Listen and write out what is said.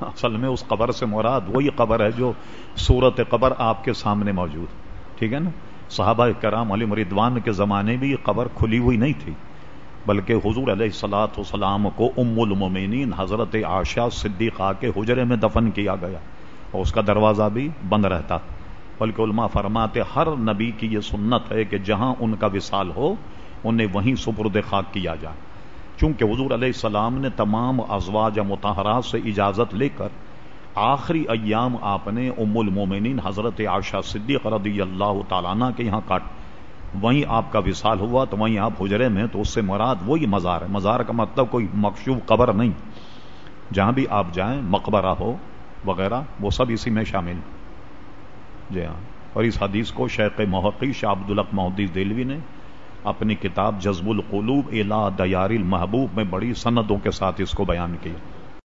اصل میں اس قبر سے مراد وہی قبر ہے جو صورت قبر آپ کے سامنے موجود ٹھیک ہے نا؟ صحابہ کرام علی مریدوان کے زمانے بھی یہ قبر کھلی ہوئی نہیں تھی، بلکہ حضور علیہ سلاۃ وسلام کو ام المومنین حضرت عاشا صدیقہ کے حجرے میں دفن کیا گیا۔ اور اس کا دروازہ بھی بند رہتا۔ بلکہ علماء فرماتے ہر نبی کی یہ سنت ہے کہ جہاں ان کا وصال ہو، انہیں وہیں سپرد خاک کیا جائے۔ چونکہ حضور علیہ السلام نے تمام ازواج متحرات سے اجازت لے کر آخری ایام آپ نے ام المومنین حضرت عاشا صدیق رضی اللہ تعالیٰ کے یہاں کاٹ۔ وہیں آپ کا وصال ہوا تو وہیں آپ حجرے میں تو اس سے مراد وہی مزار ہے۔ مزار کا مطلب کوئی مقصوب قبر نہیں۔ جہاں بھی آپ جائیں، مقبرہ ہو وغیرہ، وہ سب اسی میں شامل۔ جی ہاں۔ اور اس حدیث کو شیخ محقی شاہ عبدالق محدید دلوی نے اپنی کتاب جزب القلوب الا دیار المحبوب میں بڑی سندوں کے ساتھ اس کو بیان کیا